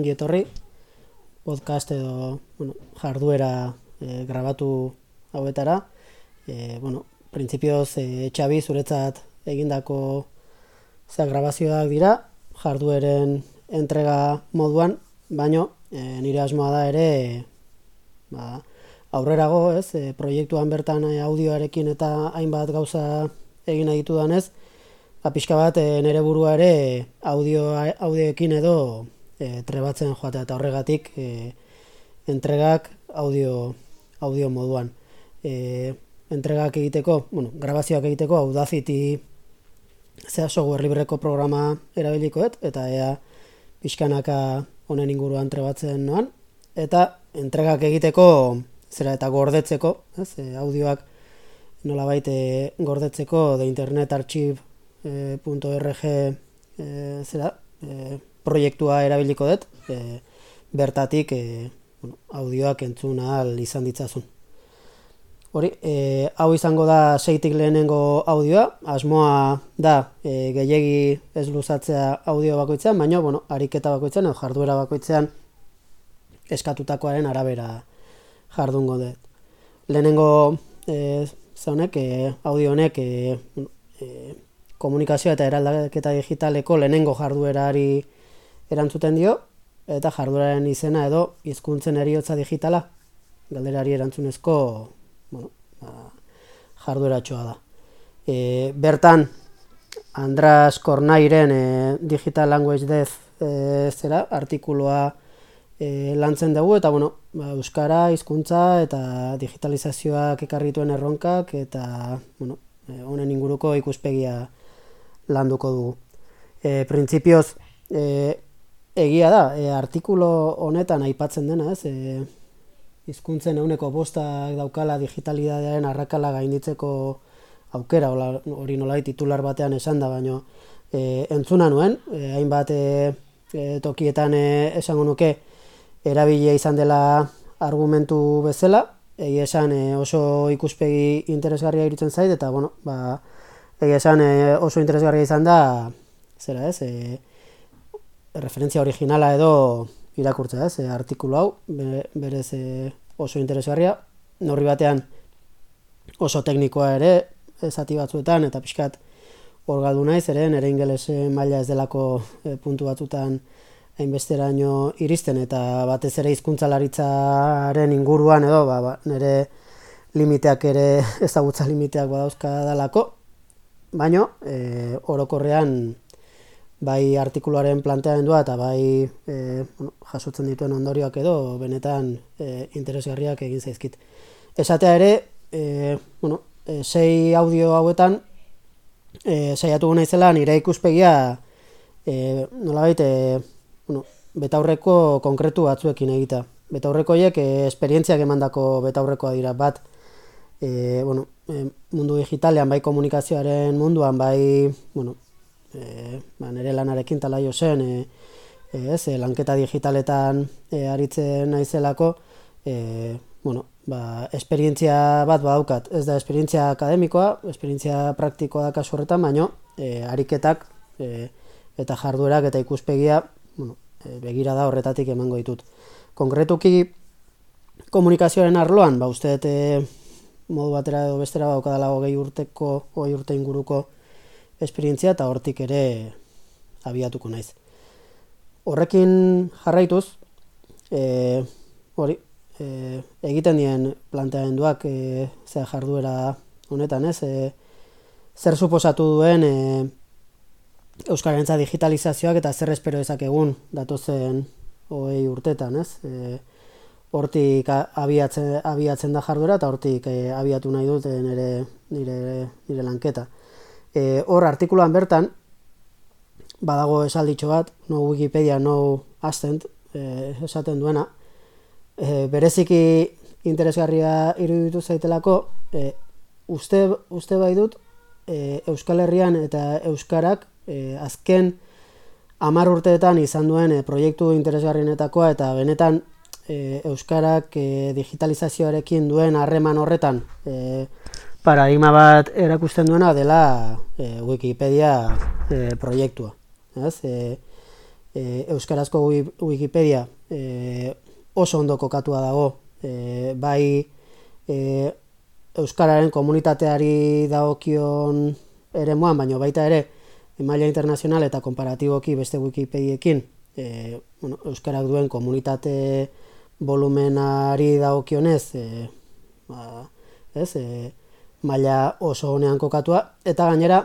ongi etorri podcast edo bueno, jarduera e, grabatu hauetara. E, bueno, printzipioz e, Xabi zuretzat egindako zea grabazioak dira, jardueren entrega moduan, baino e, nire asmoa da ere ba, aurrerago, ez, e, proiektuan bertan audioarekin eta hainbat gauza egin nahi danez, ba, pixka bat e, nire burua ere audio, audioekin edo e, trebatzen joatea eta horregatik e, entregak audio, audio moduan. E, entregak egiteko, bueno, grabazioak egiteko Audacity zea software libreko programa erabilikoet eta ea pixkanaka honen inguruan trebatzen noan eta entregak egiteko zera eta gordetzeko, ez, e, audioak nola baite gordetzeko de internet archive.org e, zera e, proiektua erabiliko dut e, bertatik e, bueno, audioak entzuna al izan ditzazun. Hori, e, hau izango da seitik lehenengo audioa, asmoa da e, gehiegi ez luzatzea audio bakoitzean, baina, bueno, ariketa bakoitzean, edo jarduera bakoitzean eskatutakoaren arabera jardungo dut. Lehenengo e, zaunek, e, audio honek, e, e, komunikazioa eta eraldaketa digitaleko lehenengo jarduerari erantzuten dio, eta jardueraren izena edo hizkuntzen eriotza digitala, galderari erantzunezko bueno, ba, jardueratxoa da. E, bertan, Andras Kornairen e, Digital Language Death e, zera, artikuloa e, lantzen dugu, eta bueno, ba, Euskara, hizkuntza eta digitalizazioak ekarrituen erronkak, eta bueno, e, honen inguruko ikuspegia landuko dugu. E, Printzipioz, e, egia da, e, artikulo honetan aipatzen dena, ez, e, hizkuntzen euneko bostak daukala digitalidadearen arrakala gainditzeko aukera, hori nolai titular batean esan da, baino e, entzuna nuen, e, hainbat e, tokietan e, esango nuke erabilia izan dela argumentu bezala, egi esan e, oso ikuspegi interesgarria irutzen zait, eta bueno, ba, egi esan e, oso interesgarria izan da, zera ez, e, referentzia originala edo irakurtza ez, e, artikulu hau, berez e, oso interesgarria, norri batean oso teknikoa ere, ezati batzuetan, eta pixkat hor galdu naiz, ere, nire ingeles maila ez delako e, puntu batzutan hainbesteraino iristen, eta batez ere hizkuntzalaritzaren inguruan edo, ba, ba, nire limiteak ere ezagutza limiteak badauzka dalako, baino, e, orokorrean bai artikuluaren planteamendua eta bai e, bueno, jasotzen dituen ondorioak edo benetan e, interesgarriak egin zaizkit. Esatea ere, e, bueno, e, sei audio hauetan e, saiatu naizela nire ikuspegia e, nolabait e, bueno, betaurreko konkretu batzuekin egita. Betaurreko hiek e, esperientziak emandako betaurrekoa dira bat e, bueno, e, mundu digitalean bai komunikazioaren munduan bai bueno, e, ba, nire lanarekin tala jo zen, e, e, ez, e, lanketa digitaletan e, aritzen naizelako, e, bueno, ba, esperientzia bat badaukat, ez da esperientzia akademikoa, esperientzia praktikoa da kasu horretan, baino, e, ariketak e, eta jarduerak eta ikuspegia, bueno, e, begira da horretatik emango ditut. Konkretuki komunikazioaren arloan, ba, uste e, modu batera edo bestera baukadala hogei urteko, hogei urte inguruko esperientzia eta hortik ere abiatuko naiz. Horrekin jarraituz, e, hori, e, egiten dien planteamenduak e, zer jarduera honetan, ez? E, zer suposatu duen e, Euskarantza digitalizazioak eta zer espero ezakegun datozen hogei urtetan, ez? E, hortik abiatzen, abiatzen da jarduera eta hortik e, abiatu nahi dut nire, nire, nire lanketa. E, hor artikuluan bertan, badago esalditxo bat, no Wikipedia, no Ascent, e, esaten duena, e, bereziki interesgarria iruditu zaitelako, e, uste, uste bai dut, e, Euskal Herrian eta Euskarak e, azken amar urteetan izan duen e, proiektu interesgarrienetakoa eta benetan e, Euskarak e, digitalizazioarekin duen harreman horretan e, paradigma bat erakusten duena dela e, Wikipedia e, proiektua. Ez? E, e, Euskarazko Wikipedia e, oso ondo kokatua dago, e, bai e, Euskararen komunitateari dagokion ere moan, baina baita ere, maila internazional eta komparatiboki beste Wikipediekin, e, bueno, Euskarak duen komunitate volumenari dagokionez, e, ba, ez, e, maila oso honean kokatua, eta gainera,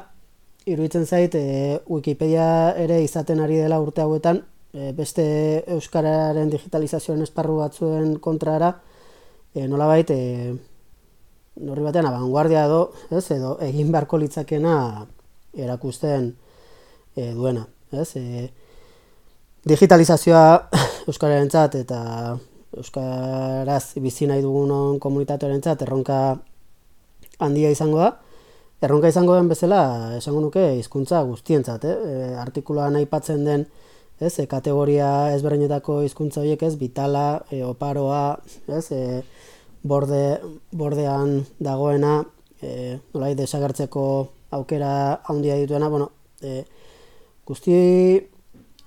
iruditzen zait, e, Wikipedia ere izaten ari dela urte hauetan, e, beste Euskararen digitalizazioen esparru batzuen kontrara, e, nola bait, e, norri batean, abanguardia edo, ez, edo egin beharko litzakena erakusten e, duena, ez, e, digitalizazioa Euskararen eta Euskaraz bizi nahi dugunon komunitatearen erronka handia izango da. Erronka izango den bezala, esango nuke, hizkuntza guztientzat, eh? E, artikuloan aipatzen den, ez, e, kategoria ezberdinetako hizkuntza horiek, ez, vitala, e, oparoa, ez, e, borde, bordean dagoena, e, nolai, desagertzeko aukera handia dituena, bueno, e, guzti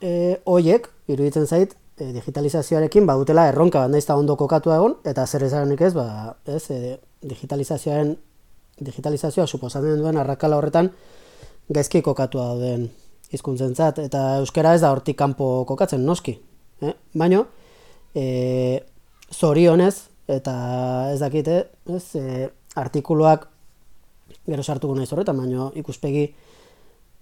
e, hoiek, iruditzen zait, e, digitalizazioarekin badutela erronka bat naizta ondo kokatu egon, eta zer ezarenik ez, ba, ez, e, digitalizazioaren digitalizazioa suposatzen duen arrakala horretan gaizki kokatua dauden hizkuntzentzat eta euskara ez da hortik kanpo kokatzen noski, eh? Baino eh zorionez eta ez dakite, ez, e, artikuluak gero sartuko naiz horretan, baino ikuspegi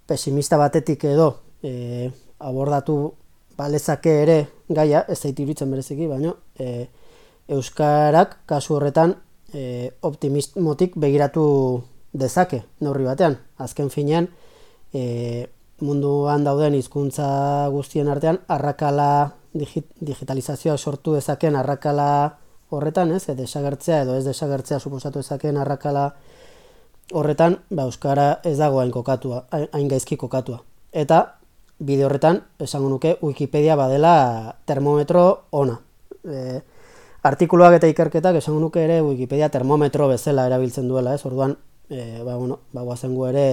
pesimista batetik edo e, abordatu balezake ere gaia, ez zait iruditzen bereziki, baino e, euskarak kasu horretan e, optimismotik begiratu dezake neurri batean. Azken finean, e, munduan dauden hizkuntza guztien artean, arrakala digitalizazioa sortu dezaken arrakala horretan, ez, desagertzea edo ez desagertzea suposatu dezaken arrakala horretan, ba, Euskara ez dago hain kokatua, hain gaizki kokatua. Eta, bide horretan, esango nuke, Wikipedia badela termometro ona. E, artikuluak eta ikerketak esango nuke ere Wikipedia termometro bezala erabiltzen duela, ez? Orduan, e, ba bueno, ba guazengo ere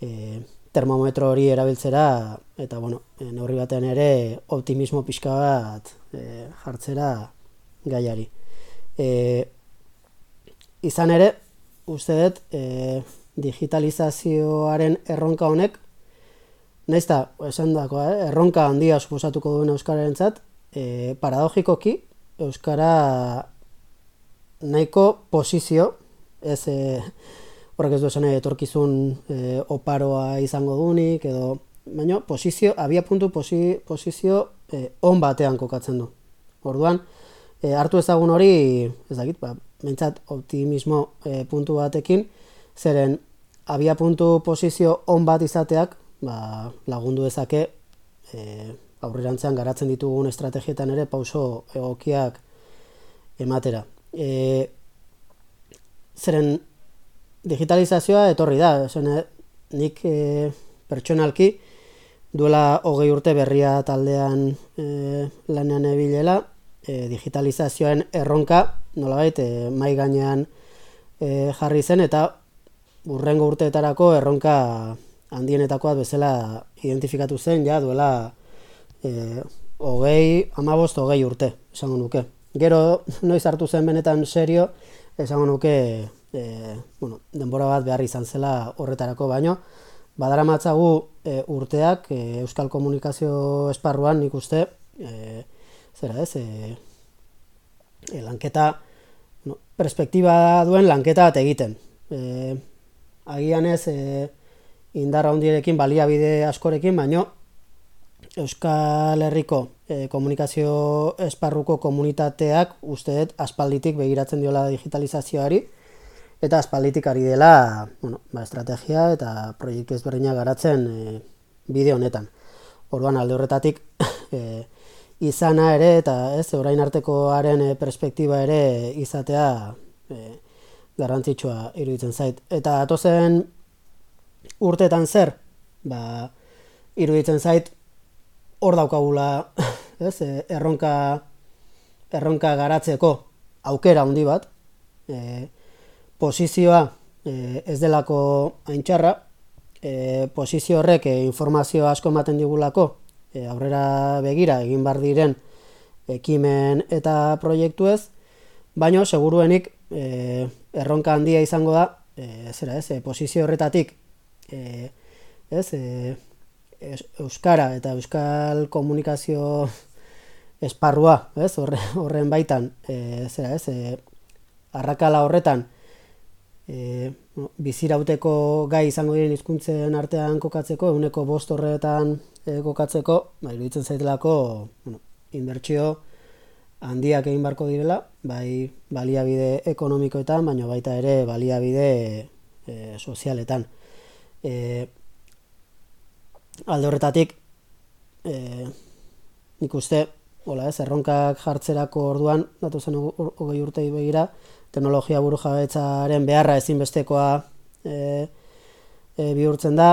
e, termometro hori erabiltzera eta bueno, e, neurri batean ere optimismo pixka bat e, jartzera gaiari. E, izan ere, uste dut, e, digitalizazioaren erronka honek, naizta, esan dako, eh, erronka handia suposatuko duen Euskararen zat, e, paradogikoki, euskara nahiko posizio, ez e, horrek ez du esan etorkizun e, oparoa izango dunik, edo, baina posizio, abia puntu posi, posizio e, on batean kokatzen du. Orduan, e, hartu ezagun hori, ez dakit, ba, mentzat optimismo e, puntu batekin, zeren abia puntu posizio on bat izateak, ba, lagundu dezake, e, aurrerantzean garatzen ditugun estrategietan ere pauso egokiak ematera. E, zeren digitalizazioa etorri da, zene, nik e, pertsonalki duela hogei urte berria taldean e, lanean ebilela, e, digitalizazioen erronka, nolabait, e, mai gainean e, jarri zen, eta urrengo urteetarako erronka handienetakoa bezala identifikatu zen, ja duela e, hogei, amabost hogei urte, esango nuke. Gero, noiz hartu zen benetan serio, esango nuke, e, bueno, denbora bat behar izan zela horretarako baino, badara matzagu e, urteak e, Euskal Komunikazio Esparruan nik uste, e, zera ez, e, e, lanketa, no, perspektiba duen lanketa bat egiten. E, agian ez, e, indarra hundierekin, baliabide askorekin, baino, Euskal Herriko e, komunikazio esparruko komunitateak uste dut aspalditik begiratzen diola digitalizazioari eta aspalditik ari dela bueno, ba, estrategia eta proiektu ezberdina garatzen e, bide honetan. Orduan alde horretatik e, izana ere eta ez orain artekoaren perspektiba ere izatea e, garrantzitsua iruditzen zait. Eta atozen urtetan zer, ba, iruditzen zait hor daukagula, ez, e, erronka erronka garatzeko aukera handi bat. E, posizioa e, ez delako aintxarra, e, posizio horrek e, informazio asko ematen digulako e, aurrera begira egin bar diren ekimen eta proiektu ez, baino seguruenik e, erronka handia izango da, e, zera ez, e, posizio horretatik, e, ez, e, euskara eta euskal komunikazio esparrua, ez, horren baitan, e, zera ez, e, arrakala horretan, e, bizirauteko gai izango diren hizkuntzen artean kokatzeko, eguneko bost horretan e, kokatzeko, ba, iruditzen zaitelako, bueno, inbertsio handiak egin barko direla, bai baliabide ekonomikoetan, baina baita ere baliabide e, sozialetan. E, alde horretatik, e, nik uste, hola ez, erronkak jartzerako orduan, datu zen hogei urtei begira, teknologia buru jabetzaren beharra ezinbestekoa e, e, bihurtzen da,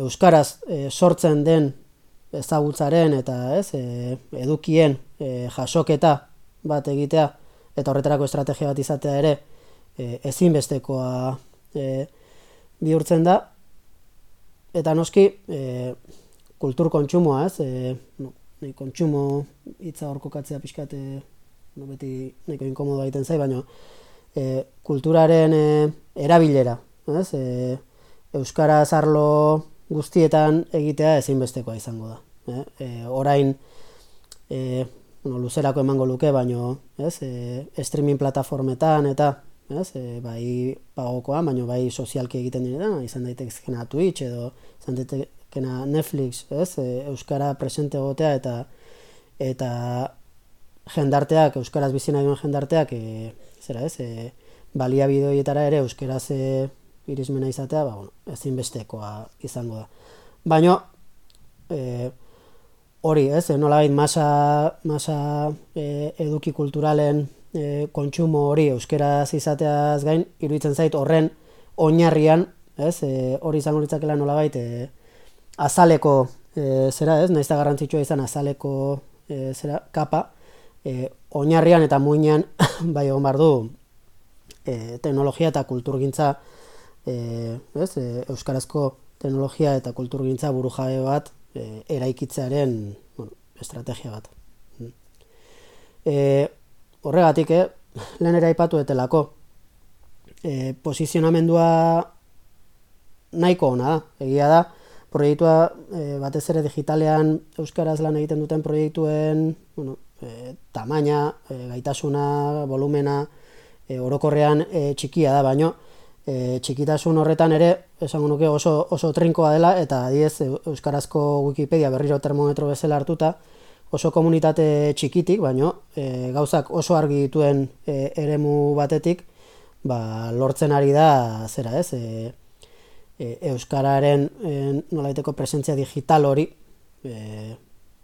Euskaraz e, sortzen den ezagutzaren eta ez, e, edukien e, jasoketa bat egitea eta horretarako estrategia bat izatea ere e, ezinbestekoa e, bihurtzen da eta noski e, kultur kontsumoa ez e, no, kontsumo hitza hor kokatzea pixkate no, beti nahiko inkomodo egiten zai, baina e, kulturaren e, erabilera, ez? E, Euskara zarlo guztietan egitea ezinbestekoa izango da. E, e, orain, e, bueno, luzerako emango luke, baino, ez? E, streaming plataformetan eta, ez? E, bai pagokoa, baino bai sozialki egiten dira, izan daitezkena Twitch edo izan daitekena Netflix, ez? E, Euskara presente egotea eta eta jendarteak, euskaraz bizi nahi jendarteak, e, zera ez, e, balia bideoietara ere euskaraz e, irismena izatea, ba, bueno, ezin bestekoa izango da. Baina, e, hori, ez, e, nola masa, masa e, eduki kulturalen e, kontsumo hori euskaraz izateaz gain, iruditzen zait horren oinarrian, ez, e, hori izango litzakela nola e, azaleko, e, zera ez, naizta garrantzitsua izan azaleko, e, zera, kapa, e, oinarrian eta muinean bai egon bar e, teknologia eta kulturgintza e, ez, e, euskarazko teknologia eta kulturgintza burujabe bat e, eraikitzearen bueno, estrategia bat. E, horregatik, eh, lehen ere aipatu etelako, e, posizionamendua nahiko ona da, egia da, proiektua e, batez ere digitalean euskaraz lan egiten duten proiektuen bueno, e, tamaina, e, gaitasuna, volumena, e, orokorrean e, txikia da, baino e, txikitasun horretan ere, esango nuke oso, oso trinkoa dela, eta adiez Euskarazko Wikipedia berriro termometro bezala hartuta, oso komunitate txikitik, baino e, gauzak oso argi dituen e, eremu batetik, ba, lortzen ari da, zera ez, e, e, Euskararen e, nolaiteko presentzia digital hori, e,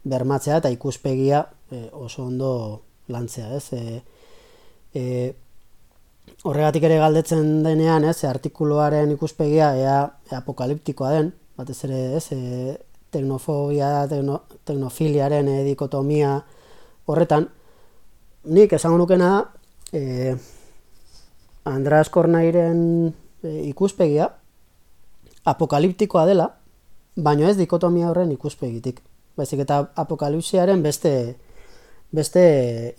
bermatzea eta ikuspegia e, oso ondo lantzea, ez? E, e, horregatik ere galdetzen denean, ez, artikuluaren ikuspegia ea, apokaliptikoa den, batez ere, ez, e, teknofobia, tekno, teknofiliaren e, dikotomia horretan, nik esango nukena e, Andras Kornairen e, ikuspegia apokaliptikoa dela, baino ez dikotomia horren ikuspegitik. Baizik eta apokalipsiaren beste beste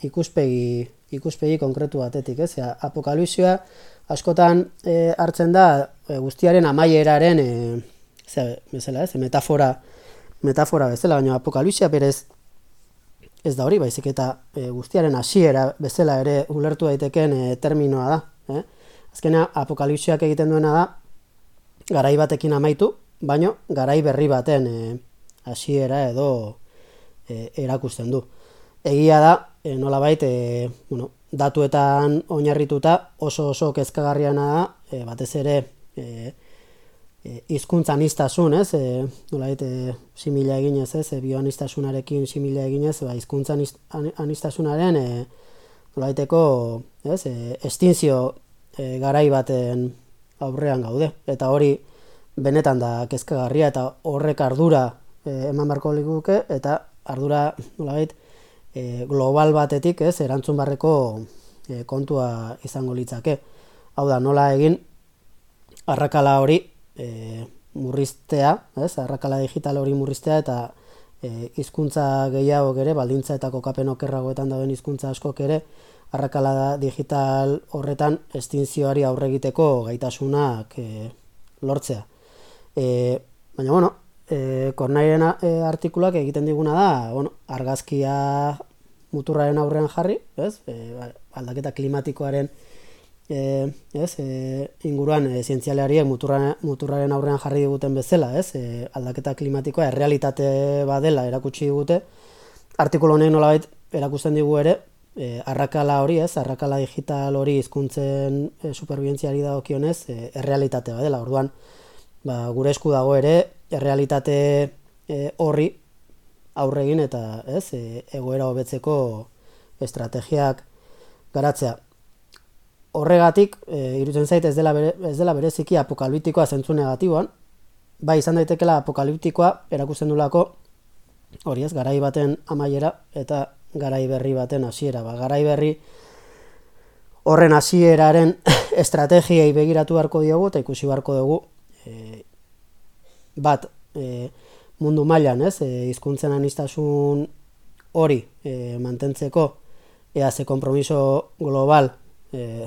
ikuspegi ikuspegi konkretu batetik, ez? apokalipsia askotan e, hartzen da e, guztiaren amaieraren e, ze, bezala, ez? metafora metafora bezala, baina apokalipsia berez ez da hori, baizik eta e, guztiaren hasiera bezala ere ulertu daiteken e, terminoa da, eh? Azkena apokalipsiak egiten duena da garai batekin amaitu, baino garai berri baten e, hasiera edo e, erakusten du. Egia da, e, nolabait, e, bueno, datuetan oinarrituta oso oso kezkagarriana da, e, batez ere e, e, izkuntzan iztasun, ez? E, nolabait, e, simila eginez, ez? E, bioanistasunarekin simila eginez, ba, izkuntzan anistasunaren e, nolabaiteko, ez? E, estinzio e, garai baten aurrean gaude. Eta hori benetan da kezkagarria eta horrek ardura e, eman barko liguke eta ardura nolabait e, global batetik, ez, erantzun barreko e, kontua izango litzake. Hau da, nola egin arrakala hori e, murriztea, ez, arrakala digital hori murriztea eta e, hizkuntza gehiago ere, baldintza eta kokapen okerragoetan dauden hizkuntza askok ere, arrakala digital horretan estinzioari aurre egiteko gaitasunak e, lortzea. E, baina, bueno, e, kornairen e, artikulak egiten diguna da, bueno, argazkia muturraren aurrean jarri, ez? E, aldaketa klimatikoaren e, ez? E, inguruan e, zientzialeariek muturraren, muturraren aurrean jarri diguten bezala, ez? E, aldaketa klimatikoa errealitate badela erakutsi digute, artikulu honek nolabait erakusten digu ere, e, arrakala hori, ez? Arrakala digital hori hizkuntzen e, superbientziari dagokionez, e, errealitate badela. Orduan, ba, gure esku dago ere, errealitate e, horri aurregin eta ez e, egoera hobetzeko estrategiak garatzea. Horregatik, e, irutzen zait ez dela, bere, ez dela bereziki apokaliptikoa zentzu negatiboan, bai izan daitekela apokaliptikoa erakusten dulako hori ez, garai baten amaiera eta garai berri baten hasiera. Ba, garai berri horren hasieraren estrategiei begiratu beharko diogu eta ikusi beharko dugu e, bat e, mundu mailan, ez? E, hizkuntzen anistasun hori e, mantentzeko ea ze konpromiso global e,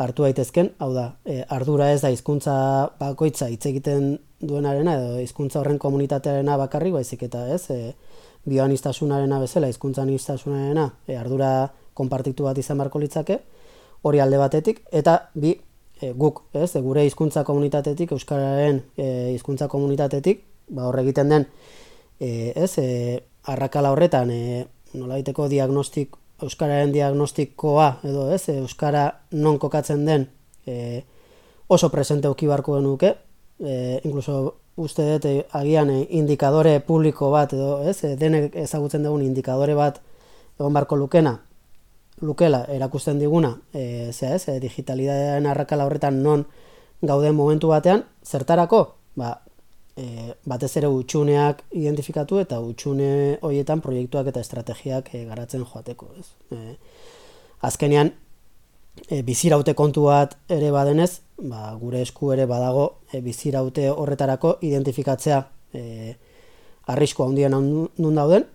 hartu daitezken, hau da, e, ardura ez da hizkuntza bakoitza hitz egiten duenarena edo hizkuntza horren komunitatearena bakarrik baizik eta, ez? E, bioanistasunarena bezala hizkuntza anistasunarena e, ardura konpartitu bat izan beharko litzake, hori alde batetik eta bi e, guk, ez? E, gure hizkuntza komunitatetik, euskararen e, hizkuntza komunitatetik ba, horre egiten den, e, ez, e, arrakala horretan, e, nolaiteko diagnostik, Euskararen diagnostikoa, edo ez, e, Euskara non kokatzen den, e, oso presente ukibarko genuke, e, inkluso uste dut e, agian e, indikadore publiko bat, edo ez, e, denek ezagutzen dugun indikadore bat egon barko lukena, lukela erakusten diguna, e, zera ez, e, digitalidadean arrakala horretan non gauden momentu batean, zertarako, ba, e, batez ere utxuneak identifikatu eta utxune horietan proiektuak eta estrategiak e, garatzen joateko. Ez? E, azkenean, e, biziraute kontu bat ere badenez, ba, gure esku ere badago e, biziraute horretarako identifikatzea e, arrisko handien nun dauden,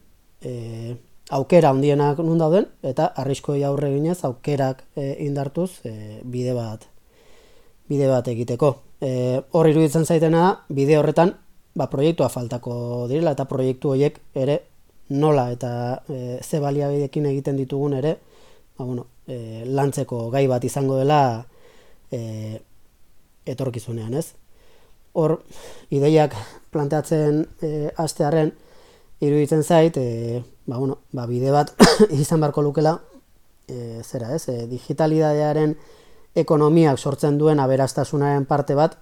e, aukera handienak nun dauden, eta arrisko aurre ginez aukerak e, indartuz e, bide bat bide bat egiteko e, hor iruditzen zaitena da, bide horretan, ba, proiektua faltako direla, eta proiektu horiek ere nola eta e, ze baliabidekin egiten ditugun ere, ba, bueno, e, lantzeko gai bat izango dela e, etorkizunean, ez? Hor, ideiak planteatzen e, astearen, iruditzen zait, e, ba, bueno, ba, bide bat izan barko lukela, e, zera, ez? E, digitalidadearen ekonomiak sortzen duen aberastasunaren parte bat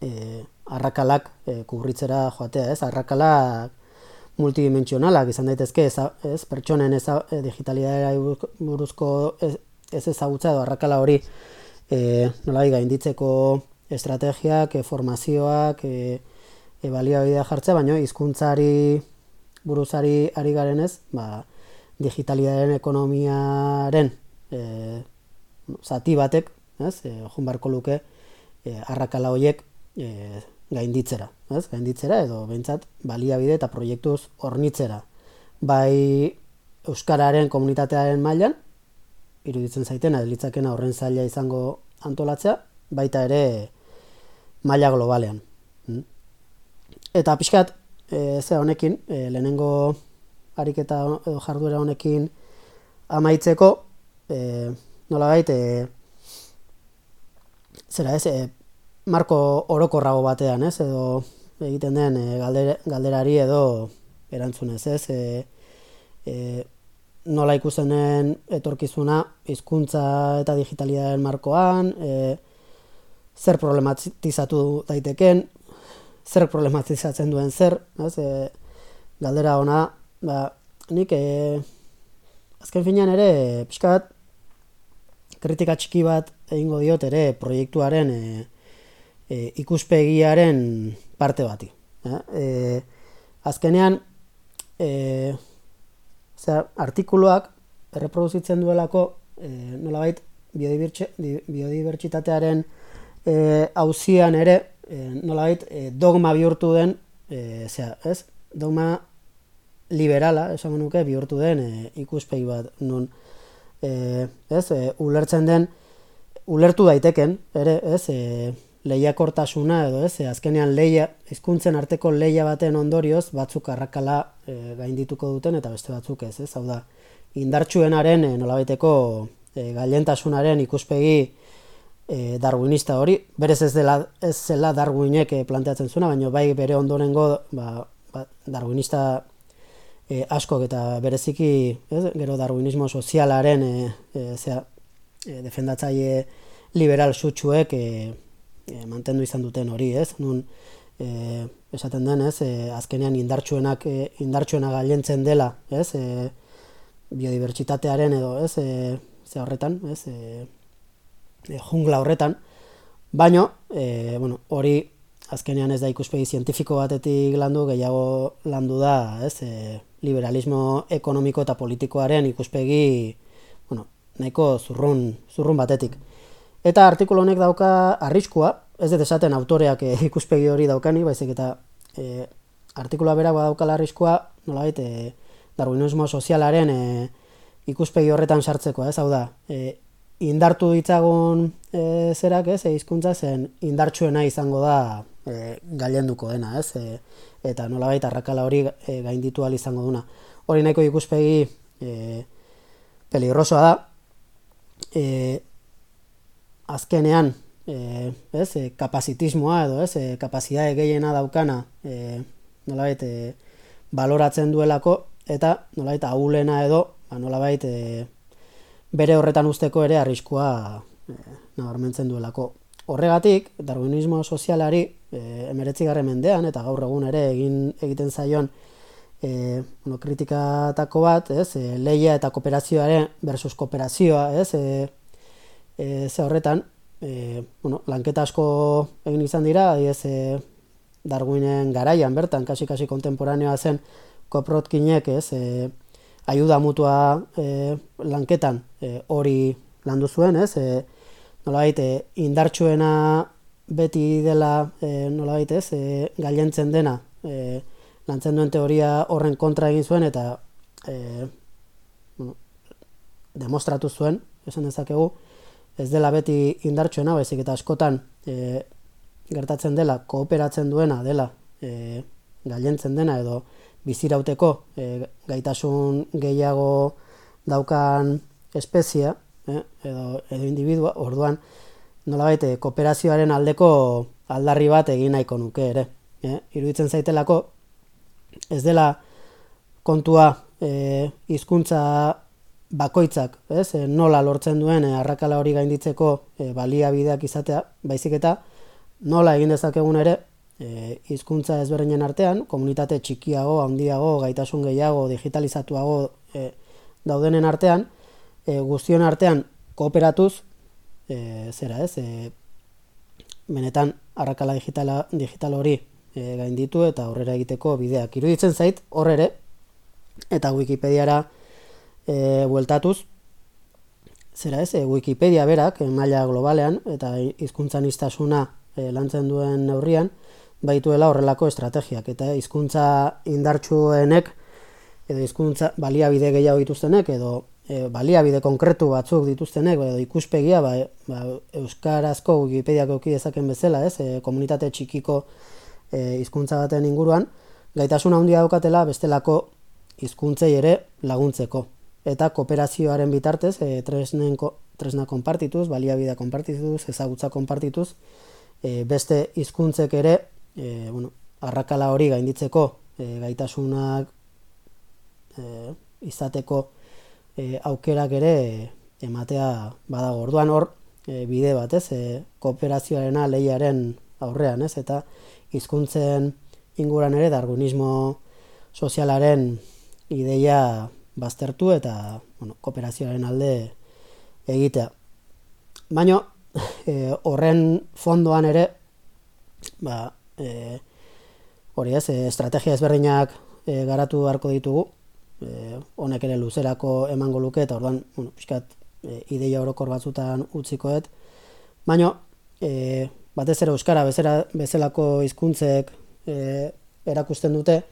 e, arrakalak e, kubritzera joatea, ez? Arrakalak multidimensionalak izan daitezke, ez, ez pertsonen ez e, digitalidadera buruzko ez, ez ezagutza edo arrakala hori e, nola gainditzeko estrategiak, e, formazioak, e, e, baliabidea jartzea, baina hizkuntzari buruzari ari garen ez, ba, digitalidaren ekonomiaren e, zati batek, ez, e, barko luke, e, arrakala horiek e, gainditzera, ez, gainditzera edo behintzat baliabide eta proiektuz hornitzera. Bai Euskararen komunitatearen mailan iruditzen zaitena, delitzakena horren zaila izango antolatzea, baita ere maila globalean. Mm. Eta pixkat, e, ze honekin, e, lehenengo ariketa edo jarduera honekin amaitzeko, e, nola gaite, zera ez, e, marko orokorrago batean, ez, edo egiten den e, galderari edo erantzunez, ez, e, e, nola ikusten etorkizuna hizkuntza eta digitalidaren markoan, e, zer problematizatu daiteken, zer problematizatzen duen zer, ez, e, galdera ona, ba, nik e, azken finean ere, pixkat, kritika txiki bat egingo diot ere proiektuaren e, e, ikuspegiaren parte bati. E, azkenean, e, zera, artikuluak erreproduzitzen duelako e, nolabait biodibertsitatearen e, hauzian ere e, nolabait e, dogma bihurtu den e, zera, ez? dogma liberala, esango nuke, bihurtu den e, ikuspegi bat, nun, e, ez, e, ulertzen den, ulertu daiteken, ere, ez, e, lehiakortasuna edo ez, e, azkenean leia, hizkuntzen arteko leia baten ondorioz, batzuk arrakala e, gaindituko duten eta beste batzuk ez, ez, hau da, indartsuenaren e, nolabaiteko e, gailentasunaren ikuspegi e, darwinista hori, berez ez dela ez zela darwinek e, planteatzen zuena, baina bai bere ondorengo ba, ba, darwinista e, askok eta bereziki ez, gero darwinismo sozialaren e, e, zera, e, defendatzaile liberal sutsuek e, e, mantendu izan duten hori, ez? Nun e, esaten den, ez? E, azkenean indartsuenak e, indartsuena gailentzen dela, ez? E, biodibertsitatearen edo, ez? E, ze horretan, ez? E, jungla horretan. Baino, e, bueno, hori azkenean ez da ikuspegi zientifiko batetik landu, gehiago landu da, ez? E, liberalismo ekonomiko eta politikoaren ikuspegi, bueno, nahiko zurrun, zurrun batetik. Eta artikulu honek dauka arriskua, ez dut esaten autoreak e, ikuspegi hori daukani, baizik eta e, artikulua berago daukala arriskua, nolabait, e, darwinismo sozialaren e, ikuspegi horretan sartzeko, ez hau da, e, indartu ditzagun e, zerak, ez, hizkuntza zen indartsuena izango da e, gailenduko dena, ez, e, eta nolabait arrakala hori e, gainditu izango duna. Hori nahiko ikuspegi e, peligrosoa da, e, azkenean, e, ez, e, kapazitismoa edo, ez, e, kapazidade gehiena daukana, e, nolabait, e, baloratzen duelako, eta nolabait, ahulena edo, ba, nolabait, e, bere horretan usteko ere arriskua e, nabarmentzen duelako. Horregatik, darwinismo sozialari, e, emeretzi mendean, eta gaur egun ere egin egiten zaion, e, bueno, kritikatako bat, ez, e, leia eta kooperazioaren versus kooperazioa, ez, e, e, ze horretan, e, bueno, lanketa asko egin izan dira, adiez, e, Darwinen garaian bertan, kasi-kasi kontemporaneoa zen koprotkinek, ez, e, ayuda mutua e, lanketan hori landu zuen, ez, e, nolabait, e, indartsuena beti dela, e, nolabait, ez, e, gailentzen dena, e, lantzen duen teoria horren kontra egin zuen, eta e, bueno, demostratu zuen, esan dezakegu, ez dela beti indartsuena, baizik eta askotan e, gertatzen dela, kooperatzen duena dela, e, gailentzen dena edo bizirauteko e, gaitasun gehiago daukan espezia, e, edo, edo individua, orduan nolabait e, kooperazioaren aldeko aldarri bat egin nahiko nuke ere. E, iruditzen zaitelako ez dela kontua e, hizkuntza bakoitzak, ez, e, nola lortzen duen e, arrakala hori gainditzeko e, baliabideak izatea, baizik eta nola egin dezakegun ere e, hizkuntza ezberdinen artean, komunitate txikiago, handiago, gaitasun gehiago, digitalizatuago e, daudenen artean, e, guztion artean kooperatuz, e, zera ez, e, benetan arrakala digitala, digital hori e, gainditu eta aurrera egiteko bideak. Iruditzen zait, horre eta Wikipediara e, bueltatuz, zera ez, e, Wikipedia berak, e, maila globalean, eta hizkuntzan iztasuna e, lantzen duen neurrian, baituela horrelako estrategiak, eta hizkuntza indartsuenek, edo hizkuntza baliabide gehiago dituztenek, edo e, baliabide konkretu batzuk dituztenek, edo ikuspegia, ba, ba, Euskarazko Wikipediak auki dezaken bezala, ez, e, komunitate txikiko e, hizkuntza baten inguruan, gaitasuna handia daukatela bestelako hizkuntzei ere laguntzeko. Eta kooperazioaren bitartez, e, tresnen, tresna konpartituz, baliabidea konpartituz, ezagutza konpartituz, e, beste hizkuntzek ere, e, bueno, arrakala hori gainditzeko e, gaitasunak e, izateko e, aukerak ere ematea badago. Orduan hor, e, bide bat, ez, e, kooperazioarena lehiaren aurrean, ez, eta hizkuntzen inguran ere dargunismo sozialaren ideia baztertu eta bueno, kooperazioaren alde egitea. Baina e, horren fondoan ere ba, e, hori ez, e, estrategia ezberdinak e, garatu beharko ditugu e, honek ere luzerako emango luke eta orduan bueno, piskat, e, ideia orokor batzutan utzikoet baina e, batez ere euskara bezera, bezalako hizkuntzek e, erakusten dute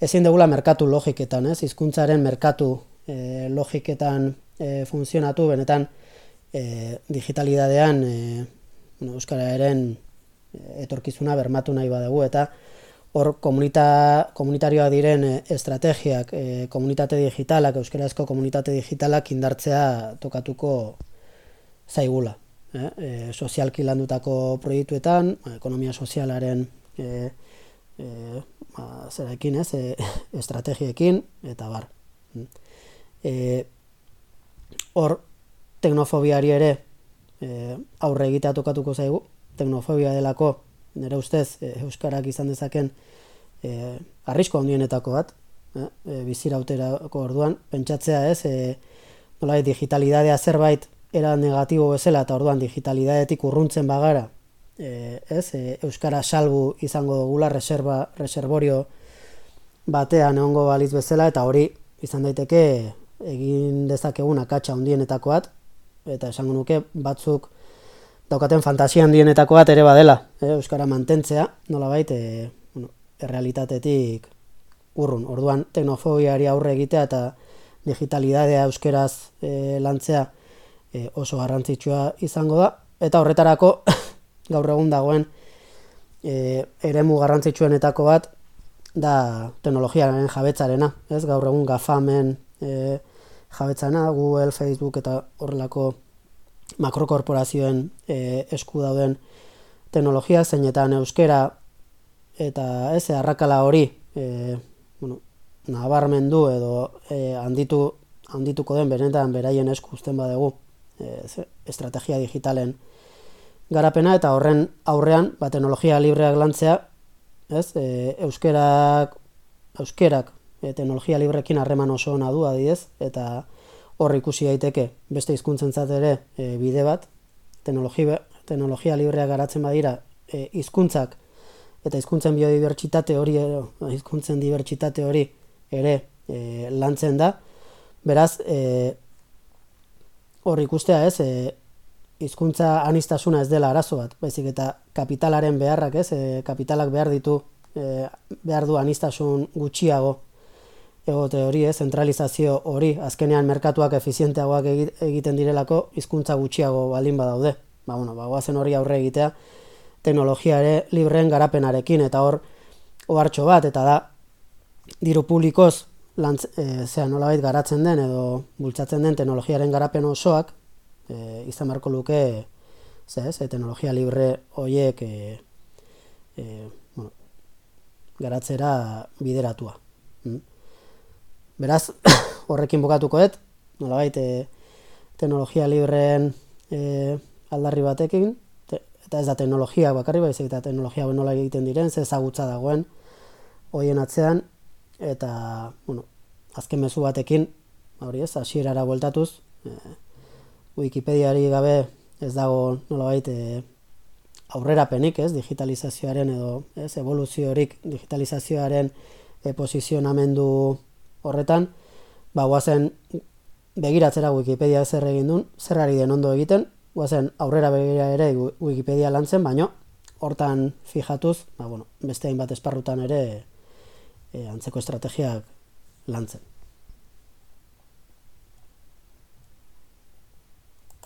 ezin degula merkatu logiketan, ez? Hizkuntzaren merkatu e, logiketan e, funtzionatu, benetan e, digitalidadean e, bueno, Euskararen etorkizuna bermatu nahi badugu, eta hor komunita, komunitarioa diren estrategiak, e, komunitate digitalak, euskarazko komunitate digitalak indartzea tokatuko zaigula. Eh? E, sozialki landutako proiektuetan, ekonomia sozialaren e, e, ba, zeraekin ez, e, estrategiekin, eta bar. E, hor, teknofobiari ere e, aurre egitea tokatuko zaigu, teknofobia delako, nire ustez, e, Euskarak izan dezaken e, arrisko handienetako bat, e, e, bizirauterako orduan, pentsatzea ez, e, nola, digitalidadea zerbait era negatibo bezala, eta orduan digitalidadetik urruntzen bagara, e, ez, e, euskara salbu izango dugula reserva reservorio batean egongo baliz bezala eta hori izan daiteke egin dezakegun akatsa hundienetako bat. Eta esango nuke batzuk daukaten fantasia handienetako bat ere badela, e, euskara mantentzea, nolabait e, bueno, errealitatetik urrun. Orduan teknofobiari aurre egitea eta digitalidadea euskeraz e, lantzea e, oso garrantzitsua izango da eta horretarako gaur egun dagoen e, eremu garrantzitsuenetako bat da teknologiaren jabetzarena, ez? Gaur egun GAFAMen e, jabetzana, Google, Facebook eta horrelako makrokorporazioen e, esku dauden teknologia zeinetan euskera eta ez arrakala hori e, bueno, nabarmendu edo e, handitu handituko den benetan beraien esku uzten badegu e, estrategia digitalen garapena eta horren aurrean ba, teknologia libreak lantzea, ez? E, euskerak, euskerak e, teknologia librekin harreman oso ona du adiez, eta hor ikusi daiteke beste hizkuntzen ere e, bide bat, teknologia, teknologia libreak garatzen badira e, hizkuntzak eta hizkuntzen biodibertsitate hori hizkuntzen dibertsitate hori ere e, lantzen da. Beraz, e, hor ikustea ez, e, hizkuntza anistasuna ez dela arazo bat, baizik eta kapitalaren beharrak, ez? E, kapitalak behar ditu e, behar du anistasun gutxiago egote hori, ez? Zentralizazio hori, azkenean merkatuak efizienteagoak egiten direlako hizkuntza gutxiago baldin badaude. Ba, bueno, ba, guazen hori aurre egitea teknologia ere libreen garapenarekin eta hor ohartxo bat eta da diru publikoz lantz, e, zera nolabait garatzen den edo bultzatzen den teknologiaren garapen osoak e, izan beharko luke ze, ze teknologia libre horiek e, e, bueno, garatzera bideratua. Mm. Beraz, horrekin bukatuko dut, nolabait e, teknologia libreen e, aldarri batekin, eta ez da teknologia bakarri baizik eta teknologia nola egiten diren, ze ezagutza dagoen hoien atzean, eta, bueno, azken mezu batekin, hori ez, hasierara bueltatuz, e, Wikipediari gabe ez dago nolabait e, aurrerapenik, ez, digitalizazioaren edo, ez, evoluziorik digitalizazioaren e, posizionamendu horretan, ba guazen begiratzera Wikipedia zer egin duen, zer ari den ondo egiten, guazen aurrera begira ere Wikipedia lantzen, baino hortan fijatuz, ba, bueno, beste hainbat esparrutan ere e, antzeko estrategiak lantzen.